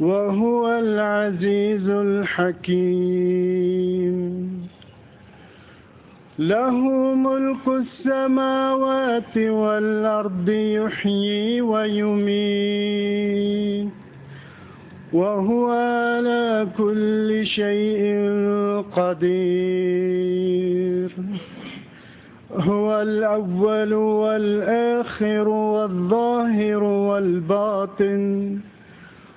وهو العزيز الحكيم. له ملك السماوات والأرض، يحيي ويميت. وهو على كل شيء قدير. هو الأول والآخر والظاهر والباطن.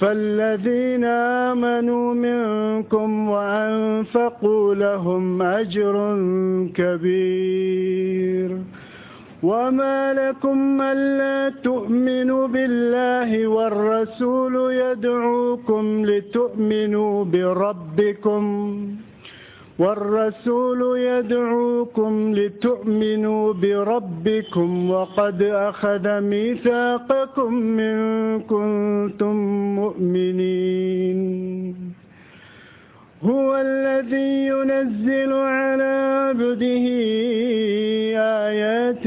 فالذين آمنوا منكم وأنفقوا لهم أجر كبير وما لكم ألا تؤمنوا بالله والرسول يدعوكم لتؤمنوا بربكم والرسول يدعوكم لتؤمنوا بربكم وقد أخذ ميثاقكم من كنتم مؤمنين. هو الذي ينزل على عبده آيات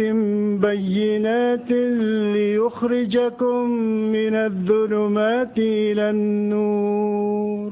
بينات ليخرجكم من الظلمات إلى النور.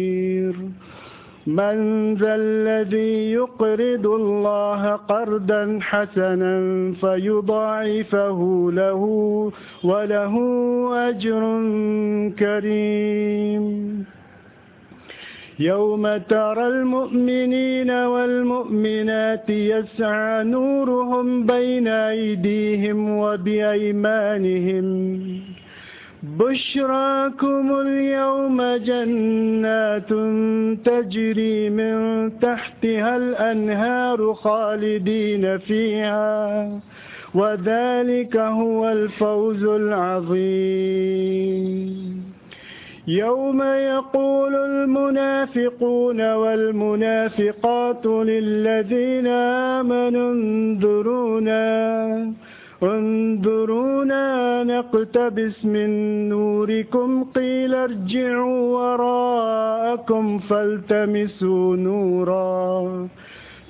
من ذا الذي يقرض الله قرضا حسنا فيضاعفه له وله أجر كريم. يوم ترى المؤمنين والمؤمنات يسعى نورهم بين أيديهم وبأيمانهم. بشراكم اليوم جنات تجري من تحتها الأنهار خالدين فيها، وذلك هو الفوز العظيم. يوم يقول المنافقون والمنافقات للذين آمنوا انظرونا انظرونا نقتبس من نوركم قيل ارجعوا وراءكم فالتمسوا نورا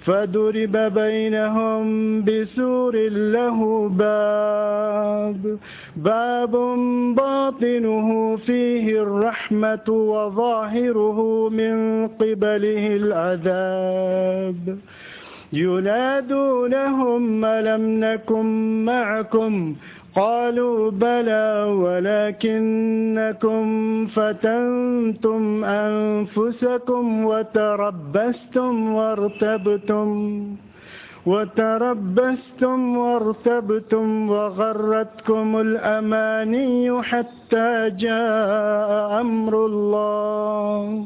فضرب بينهم بسور له باب باب باطنه فيه الرحمة وظاهره من قبله العذاب ينادونهم ألم نكن معكم؟ قالوا بلى ولكنكم فتنتم أنفسكم وتربستم وارتبتم وتربستم وارتبتم وغرتكم الأماني حتى جاء أمر الله.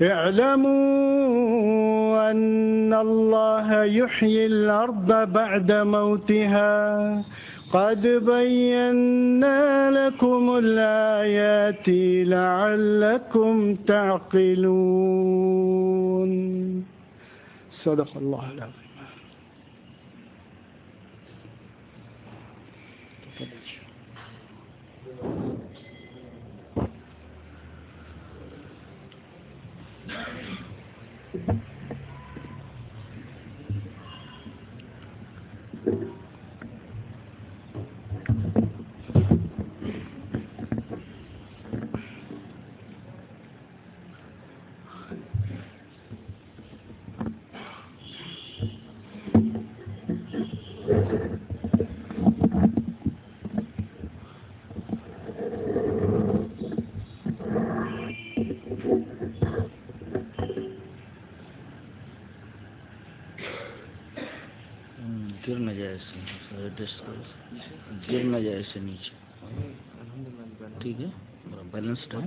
اعلموا أن الله يحيي الأرض بعد موتها. قد بينا لكم الآيات لعلكم تعقلون. صدق الله العظيم گر نہ جائے سے گر نہ جائے سے نیچے۔ ٹھیک ہے؟ بیلنسڈ ہے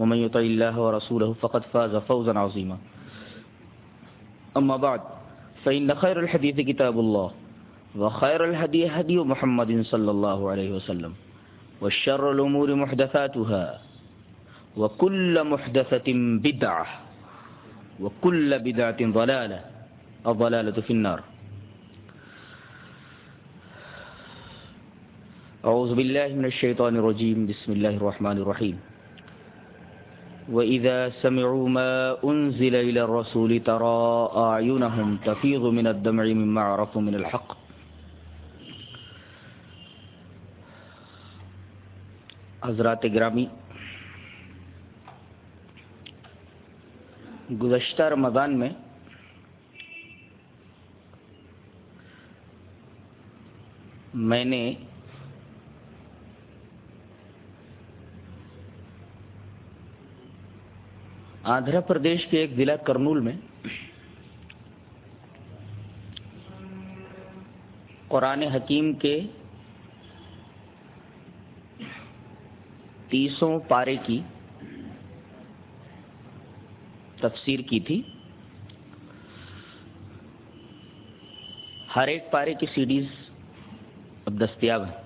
ومن يطع الله ورسوله فقد فاز فوزا عظيما. أما بعد، فإن خير الحديث كتاب الله، وخير الهدي هدي محمد صلى الله عليه وسلم والشر الأمور محدثاتها، وكل محدثة بدعة، وكل بدعة ضلالة، الضلالة في النار. أعوذ بالله من الشيطان الرجيم، بسم الله الرحمن الرحيم. وإذا سمعوا ما أنزل إلى الرسول ترى أعينهم تفيض من الدمع مما عرفوا من الحق حضرات گرامی، گزشتہ رمضان میں میں نے آندھرا پردیش کے ایک ضلع کرنول میں قرآن حکیم کے تیسوں پارے کی تفسیر کی تھی۔ ہر ایک پارے کی سیڈیز اب دستیاب ہیں۔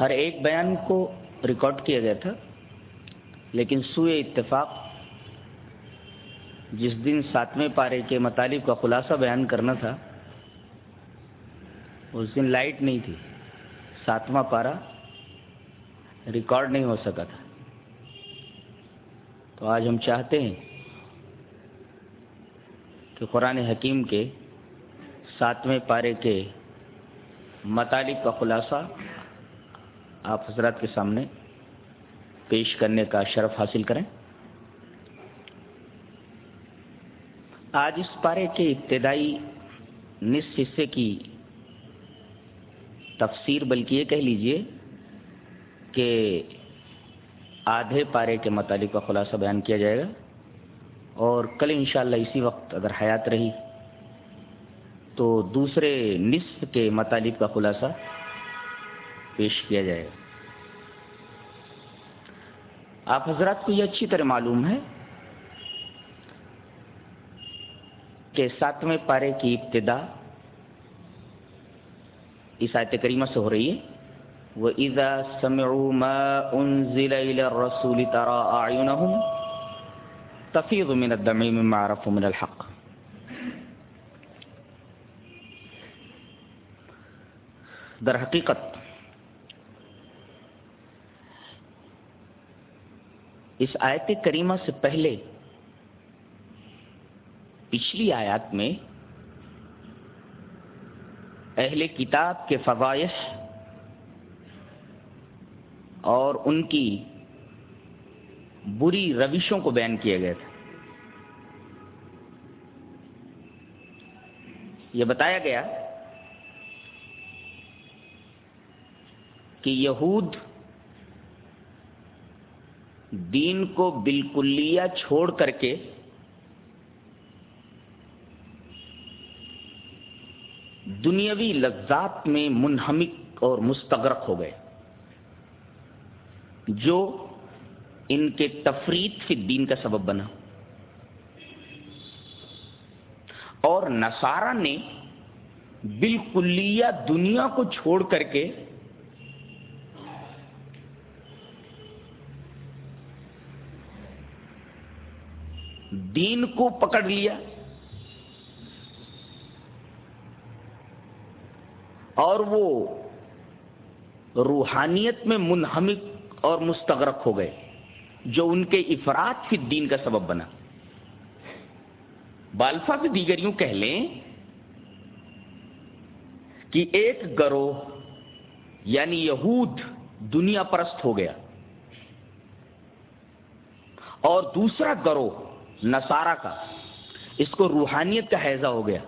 ہر ایک بیان کو ریکارڈ کیا گیا تھا، لیکن سوئے اتفاق، جس دن ساتویں پارے کے مطالب کا خلاصہ بیان کرنا تھا، اس دن لائٹ نہیں تھی، ساتواں پارا ریکارڈ نہیں ہو سکا تھا۔ تو آج ہم چاہتے ہیں کہ قرآن حکیم کے ساتویں پارے کے مطالب کا خلاصہ آپ حضرات کے سامنے پیش کرنے کا شرف حاصل کریں۔ آج اس پارے کے ابتدائی نصف حصے کی تفسیر بلکہ یہ کہہ لیجیے کہ آدھے پارے کے مطالب کا خلاصہ بیان کیا جائے گا اور کل انشاءاللہ اسی وقت اگر حیات رہی تو دوسرے نصف کے مطالب کا خلاصہ پیش کیا جائے گا۔ آپ حضرات کو یہ اچھی طرح معلوم ہے کہ ساتویں پارے کی ابتدا اس آیت کریمہ سے ہو رہی ہے۔ وَإِذَا سَمِعُوا مَا أُنزِلَ إِلَى الرَّسُولِ تَرَى أَعْيُنَهُمْ تَفِيضُ مِنَ الدَّمْعِ مِمَّا عَرَفُوا مِنَ الْحَقِّ۔ در حقیقت اس آیت کریمہ سے پہلے پچھلی آیات میں اہل کتاب کے فوائش اور ان کی بری روشوں کو بیان کیا گیا تھا یہ بتایا گیا کہ یہود دین کو بالکلیہ چھوڑ کر کے دنیاوی لذات میں منہمک اور مستغرق ہو گئے، جو ان کے تفریح فی دین کا سبب بنا۔ اور نصارہ نے بالکلیہ دنیا کو چھوڑ کر کے دین کو پکڑ لیا اور وہ روحانیت میں منہمک اور مستغرق ہو گئے جو ان کے افراد فی دین کا سبب بنا۔ بالفا سے دیگر یوں کہہ لیں کہ ایک گروہ یعنی یہود دنیا پرست ہو گیا اور دوسرا گروہ نسارا کا۔ اس کو روحانیت کا حیضہ ہو گیا۔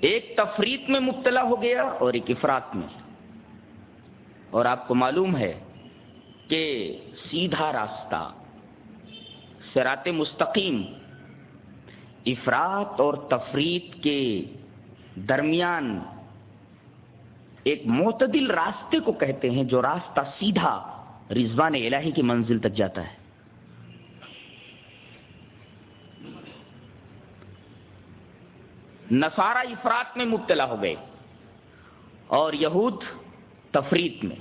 ایک تفریق میں مبتلا ہو گیا اور ایک افراد میں۔ اور آپ کو معلوم ہے کہ سیدھا راستہ سرات مستقیم افراد اور تفریق کے درمیان ایک معتدل راستے کو کہتے ہیں جو راستہ سیدھا رضوان الہی کی منزل تک جاتا ہے۔ نصارہ افراد میں مبتلا ہو گئے اور یہود تفریق میں۔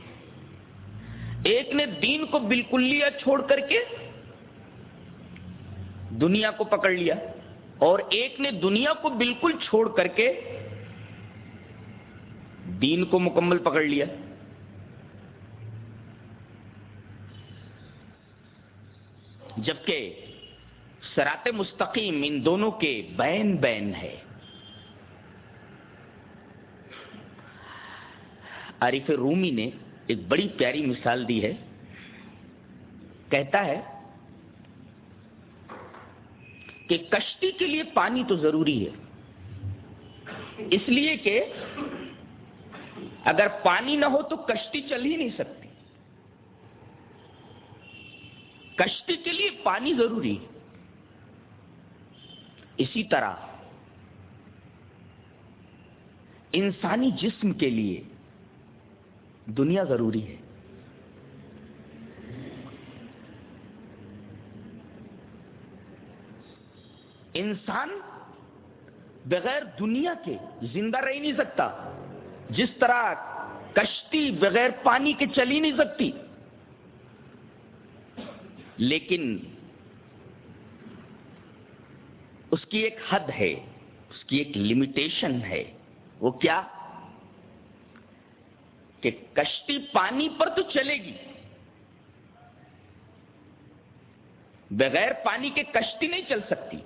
ایک نے دین کو بالکل لیا، چھوڑ کر کے دنیا کو پکڑ لیا، اور ایک نے دنیا کو بالکل چھوڑ کر کے دین کو مکمل پکڑ لیا۔ جبکہ سرات مستقیم ان دونوں کے بین بین ہے۔ عارف رومی نے ایک بڑی پیاری مثال دی ہے۔ کہتا ہے کہ کشتی کے لیے پانی تو ضروری ہے۔ اس لیے کہ اگر پانی نہ ہو تو کشتی چل ہی نہیں سکتی۔ کشتی کے لیے پانی ضروری ہے۔ اسی طرح انسانی جسم کے لیے دنیا ضروری ہے۔ انسان بغیر دنیا کے زندہ رہ نہیں سکتا، جس طرح کشتی بغیر پانی کے چل ہی نہیں سکتی۔ لیکن اس کی ایک حد ہے، اس کی ایک لمیٹیشن ہے۔ وہ کیا؟ کہ کشتی پانی پر تو چلے گی۔ بغیر پانی کے کشتی نہیں چل سکتی۔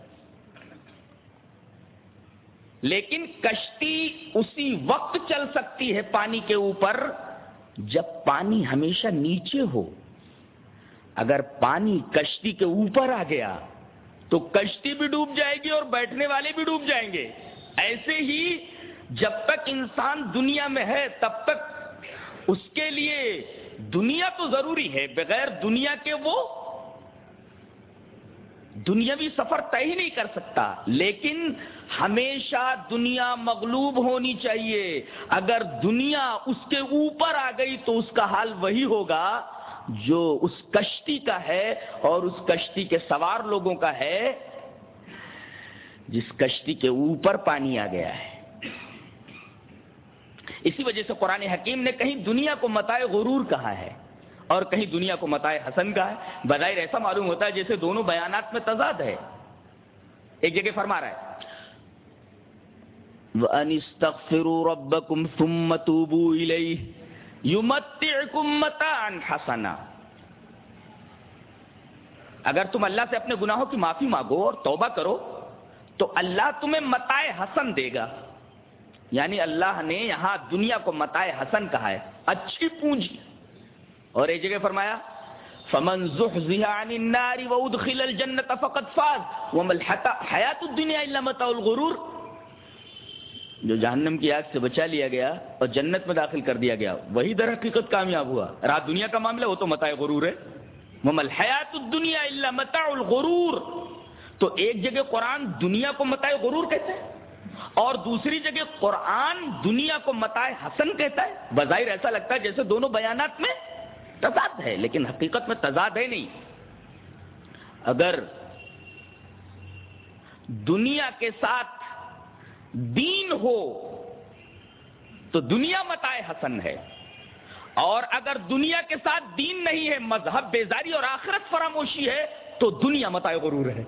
لیکن کشتی اسی وقت چل سکتی ہے پانی کے اوپر جب پانی ہمیشہ نیچے ہو۔ اگر پانی کشتی کے اوپر آ گیا تو کشتی بھی ڈوب جائے گی اور بیٹھنے والے بھی ڈوب جائیں گے۔ ایسے ہی جب تک انسان دنیا میں ہے تب تک اس کے لیے دنیا تو ضروری ہے، بغیر دنیا کے وہ دنیاوی سفر طے ہی نہیں کر سکتا۔ لیکن ہمیشہ دنیا مغلوب ہونی چاہیے۔ اگر دنیا اس کے اوپر آ گئی تو اس کا حال وہی ہوگا جو اس کشتی کا ہے اور اس کشتی کے سوار لوگوں کا ہے، جس کشتی کے اوپر پانی آ گیا ہے۔ اسی وجہ سے قرآن حکیم نے کہیں دنیا کو متائے غرور کہا ہے اور کہیں دنیا کو متائے حسن کہا ہے۔ بظاہر ایسا معلوم ہوتا ہے جیسے دونوں بیانات میں تضاد ہے۔ ایک جگہ فرما رہا ہے۔ وَأَنِ اسْتَغْفِرُوا رَبَّكُمْ ثُمَّ تُوبُوا إِلَيْهِ۔ يُمَتِّعْكُمْ مَتَاعًا حَسَنًا۔ اگر تم اللہ سے اپنے گناہوں کی معافی مانگو اور توبہ کرو، تو اللہ تمہیں متائے حسن دے گا۔ یعنی اللہ نے یہاں دنیا کو متائے حسن کہا ہے۔ اچھی پونجی۔ اور ایک جگہ فرمایا، فمن عن النار وادخل الجنه فقد فاز۔ وما الحیات الدنيا الا متاع الغرور۔ جو جہنم کی آگ سے بچا لیا گیا اور جنت میں داخل کر دیا گیا، وہی در حقیقت کامیاب ہوا۔ رات دنیا کا معاملہ، وہ تو متاع غرور ہے۔ وما الحیات الدنيا الا متاع الغرور۔ تو ایک جگہ قرآن دنیا کو متاع غرور کہتے ہیں اور دوسری جگہ قرآن دنیا کو متائے حسن کہتا ہے۔ بظاہر ایسا لگتا ہے جیسے دونوں بیانات میں تضاد ہے، لیکن حقیقت میں تضاد ہے نہیں۔ اگر دنیا کے ساتھ دین ہو تو دنیا متائے حسن ہے۔ اور اگر دنیا کے ساتھ دین نہیں ہے، مذہب بیزاری اور آخرت فراموشی ہے، تو دنیا متائے غرور ہے۔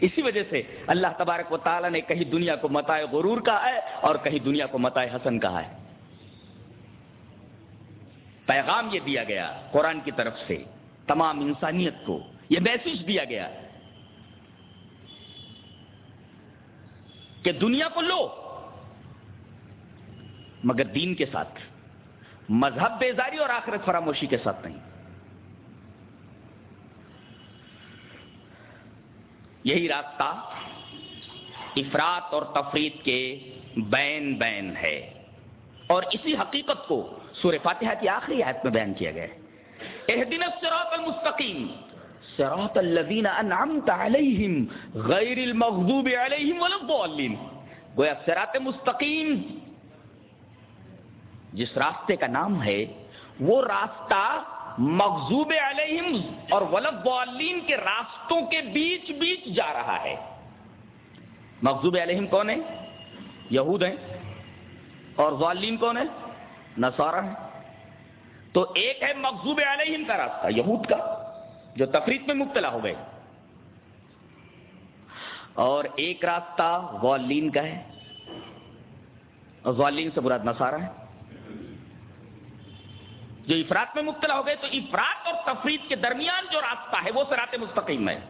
اسی وجہ سے اللہ تبارک و تعالیٰ نے کہیں دنیا کو متائے غرور کہا ہے اور کہیں دنیا کو متائے حسن کہا ہے۔ پیغام یہ دیا گیا قرآن کی طرف سے، تمام انسانیت کو یہ میسج دیا گیا۔ کہ دنیا کو لو، مگر دین کے ساتھ۔ مذہب بیزاری اور آخرت فراموشی کے ساتھ نہیں۔ یہی راستہ افراد اور تفرید کے بین بین ہے۔ اور اسی حقیقت کو سورہ فاتحہ کی آخری آیت میں بیان کیا گیا ہے۔ دن الصراط المستقیم۔ صراط الذین انعمت علیہم غیر المغضوب علیہم ولا الضالین۔ گویا صراط مستقیم، جس راستے کا نام ہے، وہ راستہ مغزوب علیہم اور ولد والین کے راستوں کے بیچ بیچ جا رہا ہے۔ مغزوب علیہم کون ہے یہود ہیں۔ اور والین کون ہے نصارہ ہیں۔ تو ایک ہے مغزوب علیہم کا راستہ، یہود کا۔ جو تفریح میں مبتلا ہو گئے۔ اور ایک راستہ والین کا ہے۔ اور والین سے براد نصارہ ہے۔ جو افراد میں مبتلا ہو گئے تو افراد اور تفریح کے درمیان جو راستہ ہے وہ سرات مستقیم ہے۔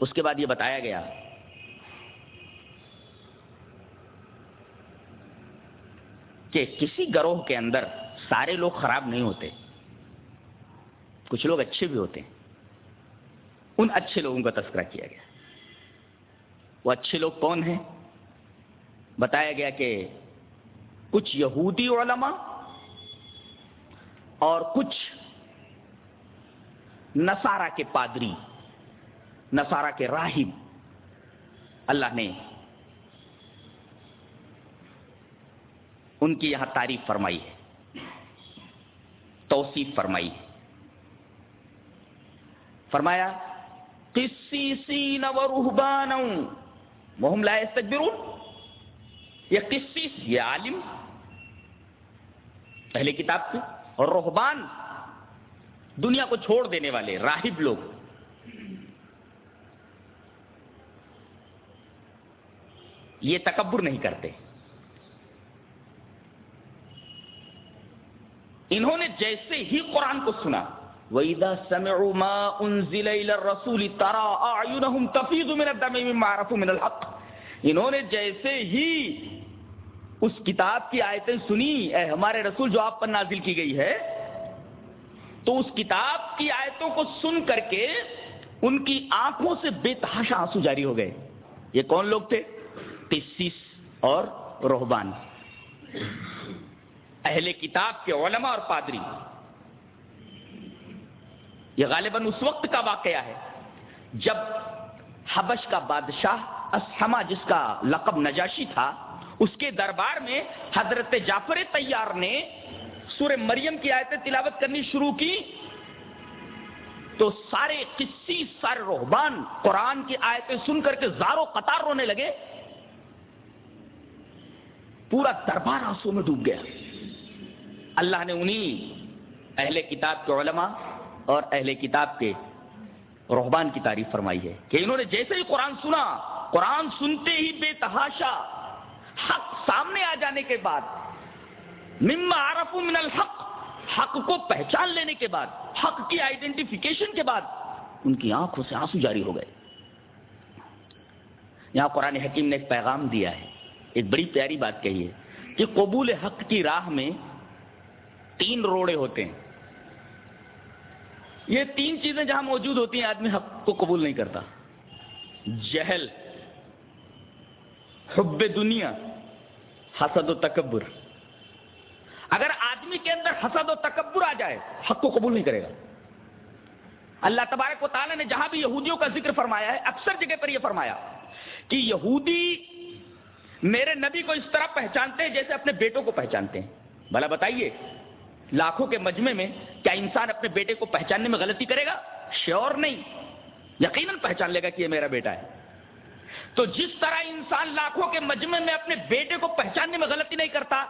اس کے بعد یہ بتایا گیا کہ کسی گروہ کے اندر سارے لوگ خراب نہیں ہوتے، کچھ لوگ اچھے بھی ہوتے ہیں۔ ان اچھے لوگوں کا تذکرہ کیا گیا۔ وہ اچھے لوگ کون ہیں؟ بتایا گیا کہ کچھ یہودی علماء اور کچھ نسارا کے پادری نسارا کے راہب اللہ نے ان کی یہاں تعریف فرمائی ہے۔ توصیف فرمائی ہے۔ فرمایا کسی سی نوربان محم لا يستكبرون یہ قصیص یہ عالم پہلے کتاب کی اور روحبان دنیا کو چھوڑ دینے والے، راہب لوگ۔ یہ تکبر نہیں کرتے۔ انہوں نے جیسے ہی قرآن کو سنا، وَإِذَا سَمِعُوا مَا أُنزِلَ إِلَى الرَّسُولِ تَرَى أَعْيُنَهُمْ تَفِيضُ مِنَ الدَّمِ مِمَّا عَرَفُوا مِنَ الْحَقِّ۔ انہوں نے جیسے ہی اس کتاب کی آیتیں سنی، اے ہمارے رسول جو آپ پر نازل کی گئی ہے، تو اس کتاب کی آیتوں کو سن کر کے ان کی آنکھوں سے بے تحاشا آنسو جاری ہو گئے۔ یہ کون لوگ تھے؟ تیسیس اور روحبان اہل کتاب کے علماء اور پادری۔ یہ غالباً اس وقت کا واقعہ ہے جب حبش کا بادشاہ اسحما جس کا لقب نجاشی تھا، اس کے دربار میں حضرت جعفر تیار نے سورہ مریم کی آیتیں تلاوت کرنی شروع کی۔ تو سارے کسی سارے روحبان قرآن کی آیتیں سن کر کے زاروں قطار رونے لگے۔ پورا دربار آنسو میں ڈوب گیا۔ اللہ نے انہی اہل کتاب کے علماء اور اہل کتاب کے روحبان کی تعریف فرمائی ہے کہ انہوں نے جیسے ہی قرآن سنا، قرآن سنتے ہی بے تحاشا حق سامنے آ جانے کے بعد، مما عرف من الحق، حق کو پہچان لینے کے بعد، حق کی آئیڈینٹیفیکیشن کے بعد ان کی آنکھوں سے آنسو جاری ہو گئے۔ یہاں قرآن حکیم نے ایک پیغام دیا ہے، ایک بڑی پیاری بات کہی ہے کہ قبول حق کی راہ میں تین روڑے ہوتے ہیں۔ یہ تین چیزیں جہاں موجود ہوتی ہیں، آدمی حق کو قبول نہیں کرتا۔ جہل، حب دنیا، حسد و تکبر۔ اگر آدمی کے اندر حسد و تکبر آ جائے، حق کو قبول نہیں کرے گا۔ اللہ تبارک و تعالیٰ نے جہاں بھی یہودیوں کا ذکر فرمایا ہے، اکثر جگہ پر یہ فرمایا کہ یہودی میرے نبی کو اس طرح پہچانتے ہیں جیسے اپنے بیٹوں کو پہچانتے ہیں۔ بھلا بتائیے لاکھوں کے مجمع میں کیا انسان اپنے بیٹے کو پہچاننے میں غلطی کرے گا؟ شیور نہیں۔ یقیناً پہچان لے گا کہ یہ میرا بیٹا ہے۔ تو جس طرح انسان لاکھوں کے مجمع میں اپنے بیٹے کو پہچاننے میں غلطی نہیں کرتا،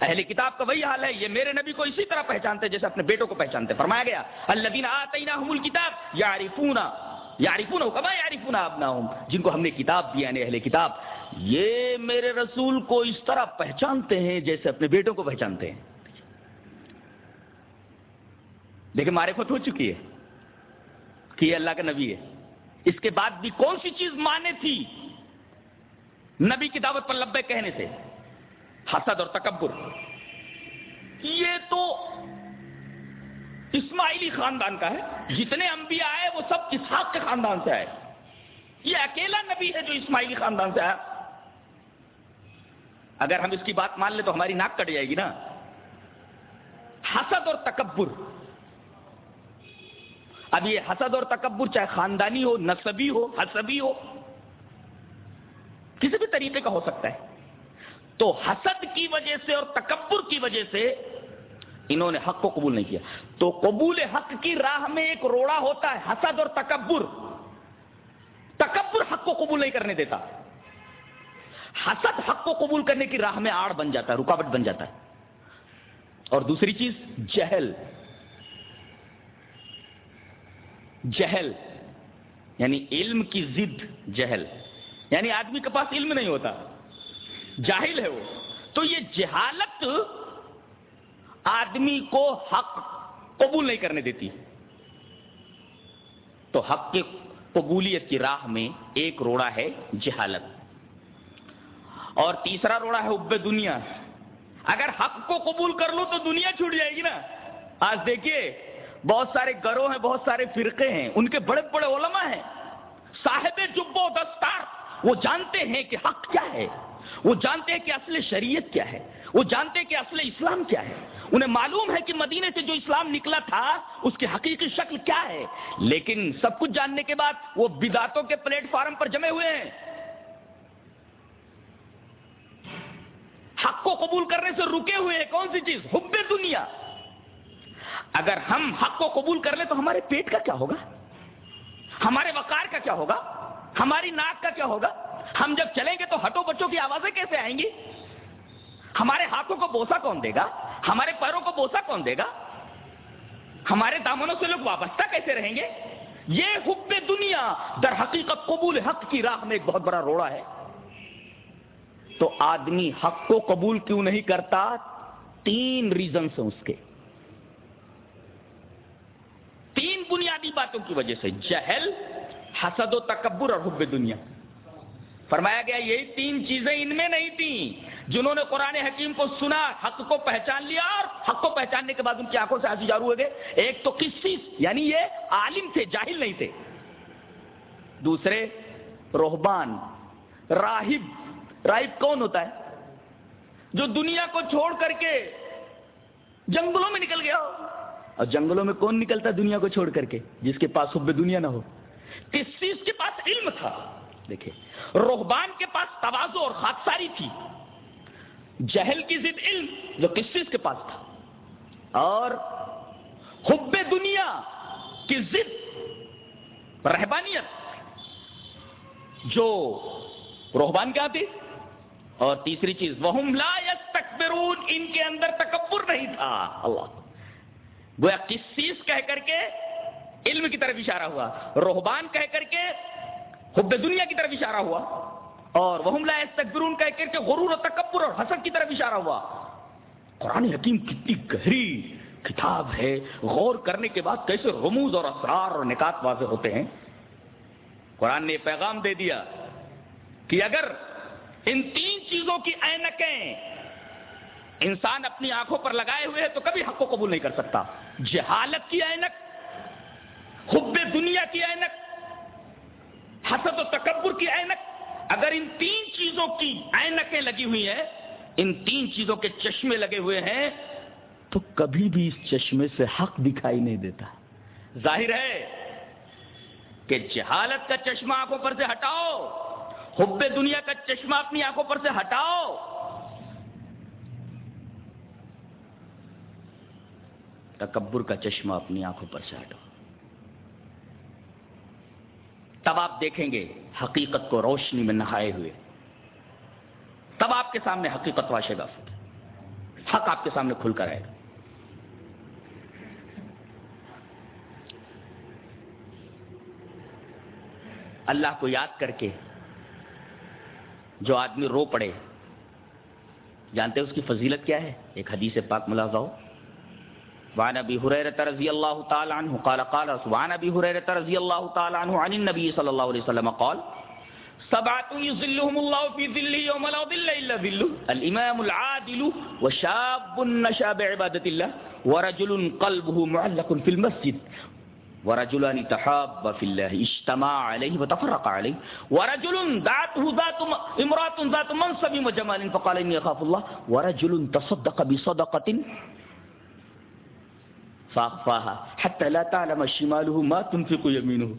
اہل کتاب کا وہی حال ہے، یہ میرے نبی کو اسی طرح پہچانتے جیسے اپنے بیٹوں کو پہچانتے۔ فرمایا گیا اللہ دین آئی کتاب یارفون یارفون کما یارفون ابنا جن کو ہم نے کتاب دیا یعنی اہل کتاب۔ یہ میرے رسول کو اس طرح پہچانتے ہیں جیسے اپنے بیٹوں کو پہچانتے ہیں۔ دیکھیں معرفت ہو چکی ہے کہ یہ اللہ کا نبی ہے۔ اس کے بعد بھی کون سی چیز مانے تھی؟ نبی کی دعوت پر لبے کہنے سے۔ حسد اور تکبر۔ یہ تو اسماعیلی خاندان کا ہے۔ جتنے انبیاء آئے، وہ سب اسحاق کے خاندان سے آئے۔ یہ اکیلا نبی ہے جو اسماعیلی خاندان سے آیا۔ اگر ہم اس کی بات مان لیں تو ہماری ناک کٹ جائے گی نا۔ حسد اور تکبر۔ اب یہ حسد اور تکبر چاہے خاندانی ہو نصبی ہو، حسبی ہو، کسی بھی طریقے کا ہو سکتا ہے۔ تو حسد کی وجہ سے اور تکبر کی وجہ سے انہوں نے حق کو قبول نہیں کیا۔ تو قبول حق کی راہ میں ایک روڑا ہوتا ہے، حسد اور تکبر۔ تکبر حق کو قبول نہیں کرنے دیتا۔ حسد حق کو قبول کرنے کی راہ میں آڑ بن جاتا ہے، رکاوٹ بن جاتا ہے۔ اور دوسری چیز، جہل۔ جہل یعنی علم کی ضد جہل یعنی آدمی کے پاس علم نہیں ہوتا، جاہل ہے وہ۔ تو یہ جہالت آدمی کو حق قبول نہیں کرنے دیتی۔ تو حق کے قبولیت کی راہ میں ایک روڑا ہے جہالت۔ اور تیسرا روڑا ہے اب دنیا۔ اگر حق کو قبول کر لو تو دنیا چھوٹ جائے گی نا۔ آج دیکھیے بہت سارے گروہ ہیں، بہت سارے فرقے ہیں، ان کے بڑے بڑے علماء ہیں۔ صاحب جبو دستار، وہ جانتے ہیں کہ حق کیا ہے، وہ جانتے ہیں کہ اصل شریعت کیا ہے، وہ جانتے ہیں کہ اصل اسلام کیا ہے۔ انہیں معلوم ہے کہ مدینے سے جو اسلام نکلا تھا، اس کی حقیقی شکل کیا ہے۔ لیکن سب کچھ جاننے کے بعد وہ بداتوں کے پلیٹ فارم پر جمے ہوئے ہیں۔ حق کو قبول کرنے سے رکے ہوئے ہیں۔ کون سی چیز؟ حب دنیا۔ اگر ہم حق کو قبول کر لیں تو ہمارے پیٹ کا کیا ہوگا؟ ہمارے وقار کا کیا ہوگا؟ ہماری ناک کا کیا ہوگا؟ ہم جب چلیں گے تو ہٹو بچوں کی آوازیں کیسے آئیں گی؟ ہمارے ہاتھوں کو بوسا کون دے گا؟ ہمارے پیروں کو بوسا کون دے گا؟ ہمارے دامنوں سے لوگ وابستہ کیسے رہیں گے؟ یہ حب دنیا در حقیقت قبول حق کی راہ میں ایک بہت بڑا روڑا ہے۔ تو آدمی حق کو قبول کیوں نہیں کرتا؟ تین ریزنس ہیں اس کے تین بنیادی باتوں کی وجہ سے۔ جہل، حسد و تکبر اور حب دنیا۔ فرمایا گیا، یہی تین چیزیں ان میں نہیں تھیں جنہوں نے قرآن حکیم کو سنا، حق کو پہچان لیا اور حق کو پہچاننے کے بعد ان کی آنکھوں سے آنسو جارو ہو گئے۔ ایک تو کس چیز یعنی یہ عالم تھے، جاہل نہیں تھے۔ دوسرے، روحبان، راہب۔ راہب کون ہوتا ہے؟ جو دنیا کو چھوڑ کر کے جنگلوں میں نکل گیا ہو۔ اور جنگلوں میں کون نکلتا دنیا کو چھوڑ کر کے جس کے پاس حب دنیا نہ ہو؟ کس چیز کے پاس علم تھا؟ دیکھیں روحبان کے پاس توازو اور خاکساری تھی۔ جہل کی ضد علم جو کس چیز کے پاس تھا؟ اور حب دنیا کی ضد رہبانیت جو روحبان کیا تھی اور تیسری چیز وہ لا یستکبرون ان کے اندر تکبر نہیں تھا۔ اللہ۔ گویا کس کہہ کر کے علم کی طرف اشارہ ہوا؟ روحبان کہہ کر کے حب دنیا کی طرف اشارہ ہوا۔ اور وہ لا تکبرون کہہ کر کے غرور و تکبر اور حسد کی طرف اشارہ ہوا۔ قرآن حکیم کتنی گہری کتاب ہے۔ غور کرنے کے بعد کیسے رموز اور اسرار اور نکات واضح ہوتے ہیں؟ قرآن نے پیغام دے دیا کہ اگر ان تین چیزوں کی اینکیں انسان اپنی آنکھوں پر لگائے ہوئے ہیں تو کبھی حق کو قبول نہیں کر سکتا۔ جہالت کی اینک حب دنیا کی اینک حسد و تکبر کی اینک اگر ان تین چیزوں کی اینکیں لگی ہوئی ہیں، ان تین چیزوں کے چشمے لگے ہوئے ہیں، تو کبھی بھی اس چشمے سے حق دکھائی نہیں دیتا۔ ظاہر ہے کہ جہالت کا چشمہ آنکھوں پر سے ہٹاؤ، حب دنیا کا چشمہ اپنی آنکھوں پر سے ہٹاؤ۔ تکبر کا چشمہ اپنی آنکھوں پر سے ہٹاؤ تب آپ دیکھیں گے حقیقت کو روشنی میں نہائے ہوئے۔ تب آپ کے سامنے حقیقت واشے گا۔ حق آپ کے سامنے کھل کر آئے گا۔ اللہ کو یاد کر کے جو آدمی رو پڑے، جانتے اس کی فضیلت کیا ہے؟ ایک حدیث پاک ملازہ ہو۔ وعن ابي هريره رضي الله تعالى عنه قال قال وعن ابي هريره رضي الله تعالى عنه عن النبي صلى الله عليه وسلم قال، سبعة يظلهم الله في ظل يوم لا ظل الا ظله الامام العادل وشاب نشا بعباده الله، ورجل قلبه معلق في المسجد، ورجلان تحاب في الله، اجتمع عليه وتفرق عليه، ورجل دعته ذات امراه ذات منصب وجمال، فقال اني اخاف الله، ورجل تصدق بصدقه فاخفاها حتى لا تعلم شماله ما تنفق يمينه.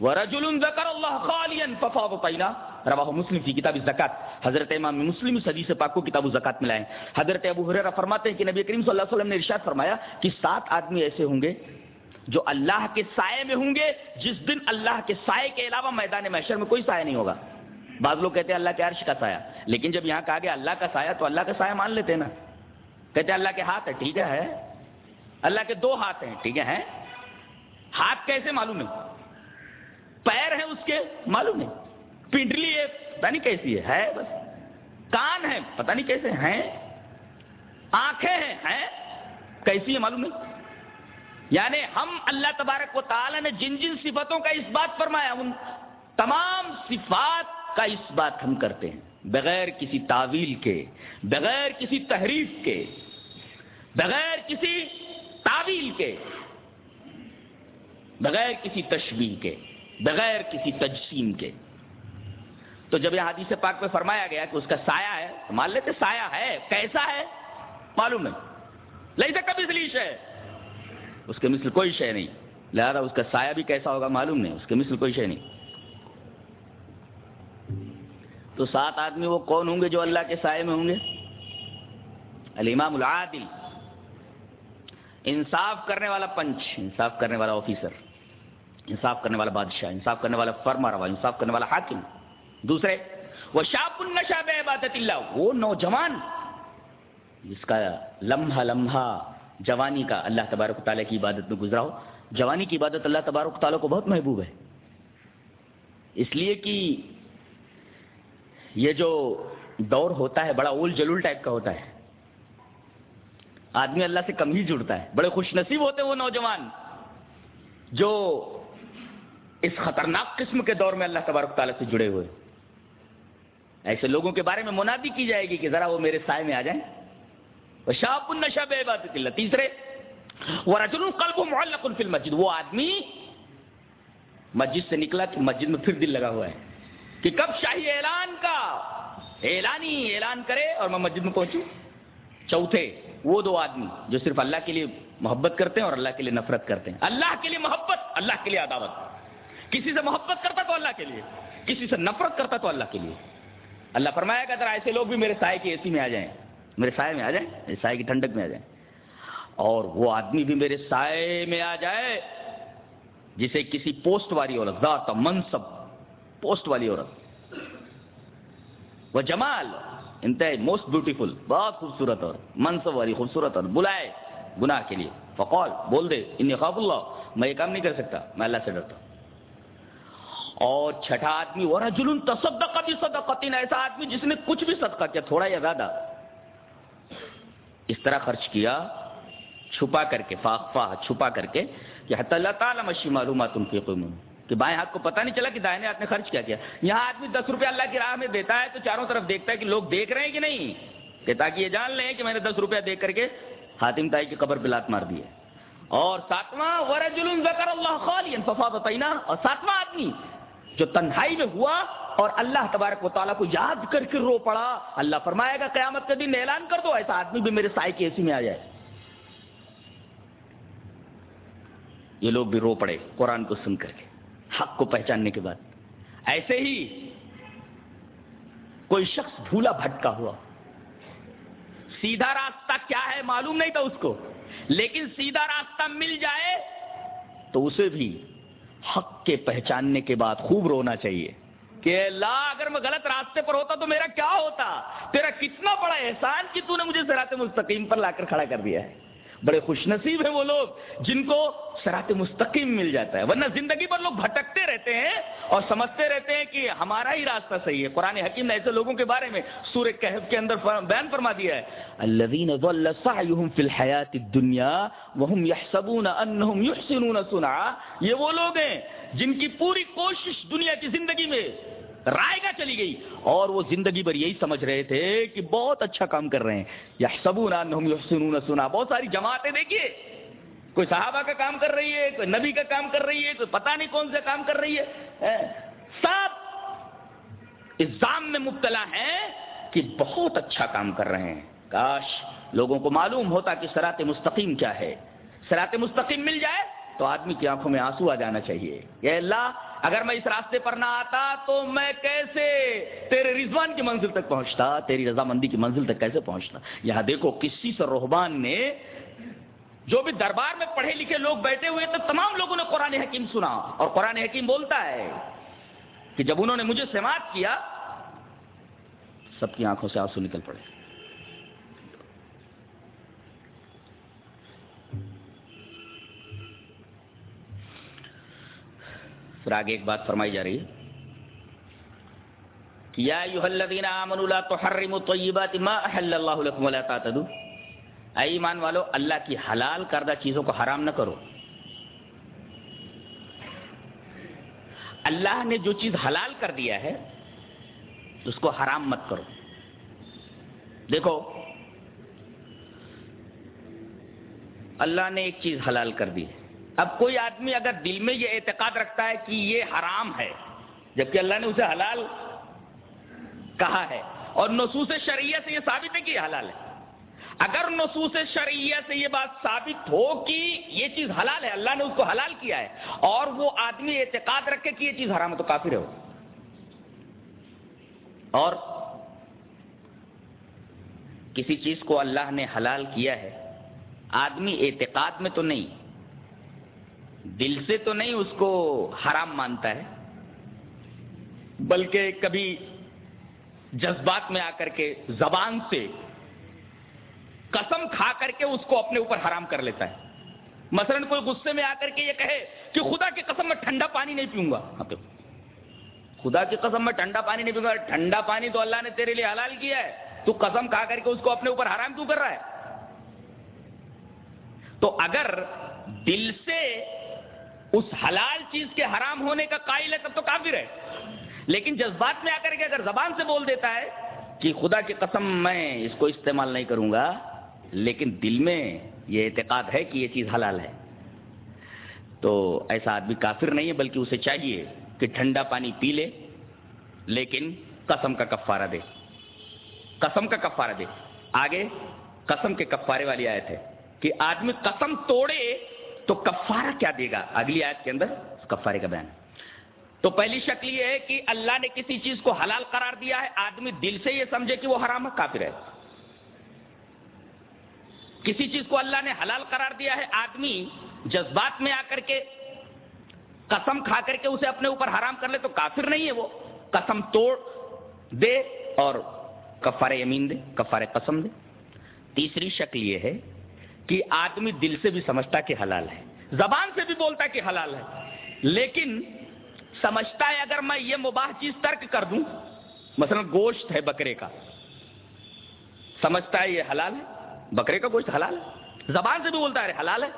ورجل ذكر الله خاليا ففاضت عيناه رواہ مسلم فی کتاب الزکات حضرت امام مسلم اس حدیث پاک کو کتاب الزکات میں لائے حضرت ابو ہریرہ فرماتے ہیں کہ نبی کریم صلی اللہ علیہ وسلم نے ارشاد فرمایا کہ سات آدمی ایسے ہوں گے جو اللہ کے سائے میں ہوں گے، جس دن اللہ کے سائے کے علاوہ میدان محشر میں کوئی سایہ نہیں ہوگا۔ بعض لوگ کہتے ہیں اللہ کے عرش کا سایہ، لیکن جب یہاں کہا گیا اللہ کا سایہ تو اللہ کا سایہ مان لیتے نا۔ کہتے ہیں اللہ کے ہاتھ ہے، ٹھیک ہے۔ اللہ کے دو ہاتھ ہیں، ٹھیک ہے ہاتھ کیسے معلوم ہے پیر ہیں اس کے، معلوم ہے پنڈلی ہے پتا نہیں کیسی ہے ہے بس۔ کان ہے پتا نہیں کیسے ہیں۔ آنکھیں ہیں کیسی ہے معلوم ہے یعنی ہم اللہ تبارک و تعالی نے جن جن صفتوں کا اس بات فرمایا، ان تمام صفات کا اس بات ہم کرتے ہیں۔ بغیر کسی تعویل کے، بغیر کسی تحریف کے، بغیر کسی تعویل کے، بغیر کسی تشبیح کے، بغیر کسی تجسیم کے۔ تو جب یہ حدیث پاک پہ فرمایا گیا کہ اس کا سایہ ہے، تو مان لیتے سایہ ہے، کیسا ہے؟ معلوم ہے لئی کبھی سلیش ہے اس کے مثل کوئی شے نہیں۔ لہذا اس کا سایہ بھی کیسا ہوگا معلوم نہیں، اس کے مثل کوئی شے نہیں۔ تو سات آدمی وہ کون ہوں گے جو اللہ کے سائے میں ہوں گے؟ الامام العادل۔ انصاف کرنے والا پنچ، انصاف کرنے والا آفیسر انصاف کرنے والا بادشاہ، انصاف کرنے والا فرما روا، انصاف کرنے والا حاکم۔ دوسرے وہ شاپ النشا بے عبادت اللہ وہ نوجوان، جس کا لمحہ لمحہ جوانی کا اللہ تبارک تعالیٰ کی عبادت میں گزرا ہو، جوانی کی عبادت اللہ تبارک تعالیٰ کو بہت محبوب ہے۔ اس لیے کہ یہ جو دور ہوتا ہے، بڑا اول جلول ٹائپ کا ہوتا ہے۔ آدمی اللہ سے کم ہی جڑتا ہے۔ بڑے خوش نصیب ہوتے وہ نوجوان جو اس خطرناک قسم کے دور میں اللہ تبارک تعالیٰ سے جڑے ہوئے۔ ایسے لوگوں کے بارے میں منادی کی جائے گی کہ ذرا وہ میرے سائے میں آ جائیں۔ شاپ النشا بے عبادت اللہ۔ تیسرے، وہ رجل قلب معلق فی المسجد۔ وہ آدمی مسجد سے نکلا کہ مسجد میں پھر دل لگا ہوا ہے کہ کب شاہی اعلان کا؟ اعلان ہی اعلان کرے اور میں مسجد میں پہنچوں۔ چوتھے وہ دو آدمی جو صرف اللہ کے لیے محبت کرتے ہیں اور اللہ کے لیے نفرت کرتے ہیں۔ اللہ کے لیے محبت، اللہ کے لیے عداوت۔ کسی سے محبت کرتا تو اللہ کے لیے، کسی سے نفرت کرتا تو اللہ کے لیے۔ اللہ فرمایا کہ اگر ایسے لوگ بھی میرے سائے کی اے سی میں آ جائیں، میرے سائے میں آ جائیں، میرے سائے کی ٹھنڈک میں آ جائیں، اور وہ آدمی بھی میرے سائے میں آ جائے، جسے کسی پوسٹ والی عورت، ذات، منصب، پوسٹ والی عورت، وہ جمال انتہائی موسٹ بیوٹیفل بہت خوبصورت اور منصب والی، خوبصورت اور بلائے گناہ کے لیے۔ فقول بول دے ان خواب اللہ، میں یہ کام نہیں کر سکتا، میں اللہ سے ڈرتا ہوں۔ اور چھٹا آدمی وہ جلن تصدق بھی صدقتین ایسا آدمی جس نے کچھ بھی صدقہ کیا، تھوڑا یا زیادہ۔ اس طرح خرچ کیا، چھپا کر کے فاق فاح چھپا کر کے کہ حتی اللہ تعالیٰ مشی معلومات ان کی قیمون کہ بائیں ہاتھ کو پتہ نہیں چلا کہ دائیں ہاتھ نے خرچ کیا کیا یہاں آدمی دس روپے اللہ کی راہ میں دیتا ہے تو چاروں طرف دیکھتا ہے کہ لوگ دیکھ رہے ہیں کہ نہیں؟ کہ تاکہ یہ جان لیں کہ میں نے دس روپیہ دیکھ کر کے حاتم تائی کی قبر پہ لات مار دی ہے۔ اور ساتواں ورجل ذکر اللہ خالیا ففاض طینا اور ساتواں آدمی جو تنہائی میں ہوا اور اللہ تبارک و تعالیٰ کو یاد کر کے رو پڑا۔ اللہ فرمائے گا، قیامت کے دن اعلان کر دو، ایسا آدمی بھی میرے سائے کی ایسی میں آ جائے۔ یہ لوگ بھی رو پڑے، قرآن کو سن کر کے۔ حق کو پہچاننے کے بعد۔ ایسے ہی کوئی شخص بھولا بھٹکا ہوا۔ سیدھا راستہ کیا ہے معلوم نہیں تھا اس کو، لیکن سیدھا راستہ مل جائے تو اسے بھی حق کے پہچاننے کے بعد خوب رونا چاہیے۔ کہ اللہ، اگر میں غلط راستے پر ہوتا تو میرا کیا ہوتا؟ تیرا کتنا بڑا احسان کہ تو نے مجھے سرات مستقیم پر لا کر کھڑا کر دیا ہے۔ بڑے خوش نصیب ہیں وہ لوگ جن کو سرات مستقیم مل جاتا ہے۔ ورنہ زندگی پر لوگ بھٹکتے رہتے ہیں اور سمجھتے رہتے ہیں کہ ہمارا ہی راستہ صحیح ہے۔ قرآن حکیم نے ایسے لوگوں کے بارے میں سور کہف کے اندر بیان فرما دیا ہے۔ الذين ضل سعيهم في الحياه الدنيا وهم يحسبون انهم يحسنون صنعا۔ یہ وہ لوگ ہیں جن کی پوری کوشش دنیا کی زندگی میں رائے گا چلی گئی اور وہ زندگی بھر یہی سمجھ رہے تھے کہ بہت اچھا کام کر رہے ہیں۔ یا سبونا سنا بہت ساری جماعتیں دیکھیے۔ کوئی صحابہ کا کام کر رہی ہے، کوئی نبی کا کام کر رہی ہے، کوئی پتہ نہیں کون سے کام کر رہی ہے۔ سب الزام میں مبتلا ہیں کہ بہت اچھا کام کر رہے ہیں۔ کاش لوگوں کو معلوم ہوتا کہ سرات مستقیم کیا ہے۔ سرات مستقیم مل جائے تو آدمی کی آنکھوں میں آنسو آ جانا چاہیے۔ کہ اللہ اگر میں اس راستے پر نہ آتا تو میں کیسے تیرے رضوان کی منزل تک پہنچتا؟ تیری رضامندی کی منزل تک کیسے پہنچتا؟ یہاں دیکھو کسی سے روحبان نے جو بھی دربار میں پڑھے لکھے لوگ بیٹھے ہوئے تو تمام لوگوں نے قرآن حکیم سنا۔ اور قرآن حکیم بولتا ہے کہ جب انہوں نے مجھے سماعت کیا، سب کی آنکھوں سے آنسو نکل پڑے۔ پھر آگے ایک بات فرمائی جا رہی ہے یا ایوہ الذین آمنوا لا تحرموا طیبات ما احل اللہ لکم ولا تعتدوا۔ اے ایمان والو، اللہ کی حلال کردہ چیزوں کو حرام نہ کرو۔ اللہ نے جو چیز حلال کر دیا ہے، اس کو حرام مت کرو۔ دیکھو، اللہ نے ایک چیز حلال کر دی ہے۔ اب کوئی آدمی اگر دل میں یہ اعتقاد رکھتا ہے کہ یہ حرام ہے، جبکہ اللہ نے اسے حلال کہا ہے، اور نصوص شریعہ سے یہ ثابت ہے کہ یہ حلال ہے۔ اگر نصوص شریعہ سے یہ بات ثابت ہو کہ یہ چیز حلال ہے، اللہ نے اس کو حلال کیا ہے، اور وہ آدمی اعتقاد رکھے کہ یہ چیز حرام ہے تو کافر ہے وہ۔ اور کسی چیز کو اللہ نے حلال کیا ہے، آدمی اعتقاد میں تو نہیں۔ دل سے تو نہیں اس کو حرام مانتا ہے، بلکہ کبھی جذبات میں آ کر کے زبان سے قسم کھا کر کے اس کو اپنے اوپر حرام کر لیتا ہے۔ مثلا کوئی غصے میں آ کر کے یہ کہے کہ خدا کی قسم میں ٹھنڈا پانی نہیں پیوں گا۔ ہاں خدا کی قسم میں ٹھنڈا پانی نہیں پیوں گا، ٹھنڈا پانی تو اللہ نے تیرے لیے حلال کیا ہے۔ تو قسم کھا کر کے اس کو اپنے اوپر حرام کیوں کر رہا ہے؟ تو اگر دل سے اس حلال چیز کے حرام ہونے کا قائل ہے، تب تو کافر ہے۔ لیکن جذبات میں آ کر کے اگر زبان سے بول دیتا ہے کہ خدا کی قسم میں اس کو استعمال نہیں کروں گا، لیکن دل میں یہ اعتقاد ہے کہ یہ چیز حلال ہے۔ تو ایسا آدمی کافر نہیں ہے، بلکہ اسے چاہیے کہ ٹھنڈا پانی پی لے، لیکن قسم کا کفارہ دے۔ قسم کا کفارہ دے۔ آگے قسم کے کفارے والی آیت ہے کہ آدمی قسم توڑے تو کفارہ کیا دے گا؟ اگلی آیت کے اندر کفارے کا بیان تو پہلی شکل یہ ہے کہ اللہ نے کسی چیز کو حلال قرار دیا ہے، آدمی دل سے یہ سمجھے کہ وہ حرام ہے، کافر ہے۔ کسی چیز کو اللہ نے حلال قرار دیا ہے، آدمی جذبات میں آ کر کے، قسم کھا کر کے اسے اپنے اوپر حرام کر لے تو کافر نہیں ہے وہ۔ قسم توڑ دے اور کفار یمین دے کفار قسم دے۔ تیسری شکل یہ ہے کہ آدمی دل سے بھی سمجھتا کہ حلال ہے، زبان سے بھی بولتا کہ حلال ہے، لیکن سمجھتا ہے اگر میں یہ مباح چیز ترک کر دوں، مثلا گوشت ہے بکرے کا، سمجھتا ہے یہ حلال ہے، بکرے کا گوشت حلال ہے، زبان سے بھی بولتا ہے حلال ہے،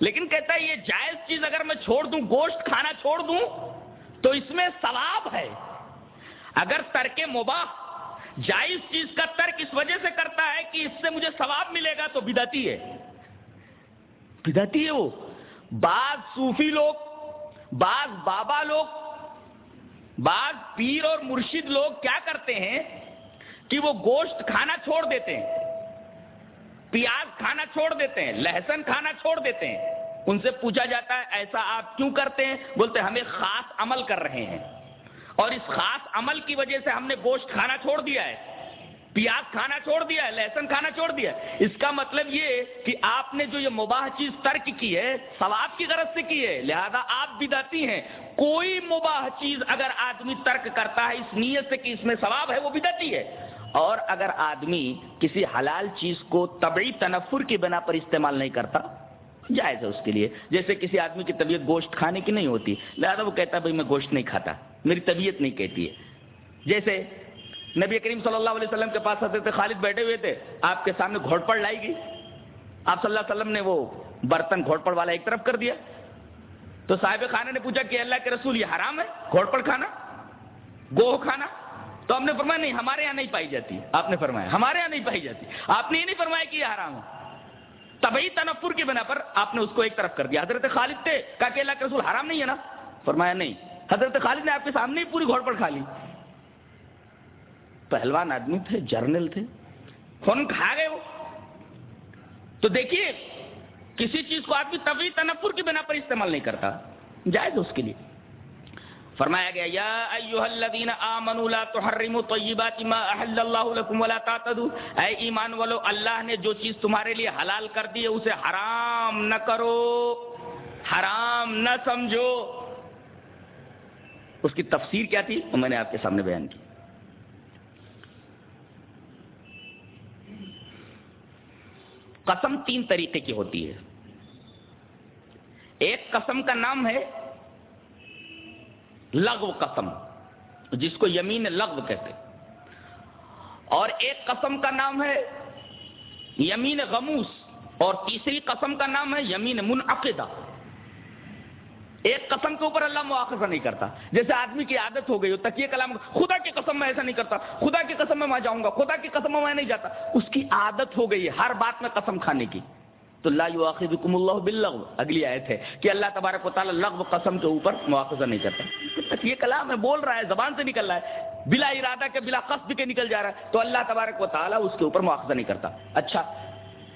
لیکن کہتا ہے یہ جائز چیز اگر میں چھوڑ دوں، گوشت کھانا چھوڑ دوں، تو اس میں ثواب ہے۔ اگر ترک مباح جائز چیز کا ترک اس وجہ سے کرتا ہے کہ اس سے مجھے ثواب ملے گا تو بداتی ہے۔ بداتی ہے وہ۔ بعض صوفی لوگ، بعض بابا لوگ، بعض پیر اور مرشد لوگ کیا کرتے ہیں کہ وہ گوشت کھانا چھوڑ دیتے ہیں، پیاز کھانا چھوڑ دیتے ہیں، لہسن کھانا چھوڑ دیتے ہیں۔ ان سے پوچھا جاتا ہے، ایسا آپ کیوں کرتے ہیں؟ بولتے ہمیں خاص عمل کر رہے ہیں۔ اور اس خاص عمل کی وجہ سے ہم نے گوشت کھانا چھوڑ دیا ہے، پیاز کھانا چھوڑ دیا ہے، لہسن کھانا چھوڑ دیا ہے۔ اس کا مطلب یہ کہ آپ نے جو یہ مباح چیز ترک کی ہے، ثواب کی غرض سے کی ہے، لہذا آپ بدعتی ہیں۔ کوئی مباح چیز اگر آدمی ترک کرتا ہے، اس نیت سے کہ اس میں ثواب ہے، وہ بدعتی ہے۔ اور اگر آدمی کسی حلال چیز کو طبعی تنفر کی بنا پر استعمال نہیں کرتا جائز ہے اس کے لیے۔ جیسے کسی آدمی کی طبیعت گوشت کھانے کی نہیں ہوتی، لہذا وہ کہتا ہے، بھائی، میں گوشت نہیں کھاتا، میری طبیعت نہیں کہتی ہے۔ جیسے نبی کریم صلی اللہ علیہ وسلم کے پاس حضرت خالد بیٹھے ہوئے تھے، آپ کے سامنے گھوڑ پڑ لائی گئی۔ آپ صلی اللہ علیہ وسلم نے وہ برتن گھوڑ پڑ والا ایک طرف کر دیا۔ تو صاحب خانے نے پوچھا کہ اللہ کے رسول، یہ حرام ہے گھوڑ پڑ کھانا؟ گوہ کھانا؟ تو ہم نے فرمایا، نہیں، ہمارے یہاں نہیں پائی جاتی۔ آپ نے فرمایا، ہمارے یہاں نہیں پائی جاتی۔ آپ نے یہ نہیں فرمایا کہ یہ حرام ہے۔ طبی تنفر کی بنا پر آپ نے اس کو ایک طرف کر دیا۔ حضرت خالد تھے، کہا کہ اللہ کے رسول حرام نہیں ہے نا؟ فرمایا نہیں۔ حضرت خالد نے آپ کے سامنے ہی پوری گھوڑ پر کھا لی۔ پہلوان آدمی تھے، جرنل تھے فون کھا گئے وہ۔ تو دیکھیے، کسی چیز کو آدمی طبی تنفر کی بنا پر استعمال نہیں کرتا، جائز اس کے لیے۔ فرمایا گیا، یا ایوہ الذین آمنوا لا تحرموا طیبات ما احل اللہ لکم ولا تعتدوا۔ اے ایمان والو، اللہ نے جو چیز تمہارے لیے حلال کر دی ہے، اسے حرام نہ کرو، حرام نہ سمجھو۔ اس کی تفسیر کیا تھی؟ وہ میں نے آپ کے سامنے بیان کی۔ قسم تین طریقے کی ہوتی ہے۔ ایک قسم کا نام ہے لغو قسم، جس کو یمین لغو کہتے اور ایک قسم کا نام ہے یمین غموس، اور تیسری قسم کا نام ہے یمین منعقدہ۔ ایک قسم کے اوپر اللہ مواخذہ نہیں کرتا۔ جیسے آدمی کی عادت ہو گئی ہو تکیے کلام، خدا کی قسم میں ایسا نہیں کرتا۔ خدا کی قسم میں وہاں جاؤں گا، خدا کی قسم میں نہیں جاتا۔ اس کی عادت ہو گئی ہے ہر بات میں قسم کھانے کی۔ تو لا یواخذکم اللہ باللغو۔ اگلی آیت ہے کہ اللہ تبارک و تعالی لغو قسم کے اوپر مواخذہ نہیں کرتا۔ یہ کلام ہے، بول رہا ہے، زبان سے نکل رہا ہے۔ بلا ارادہ کے، بلا قصد کے نکل جا رہا ہے۔ تو اللہ تبارک و تعالی اس کے اوپر مواخذہ نہیں کرتا۔ اچھا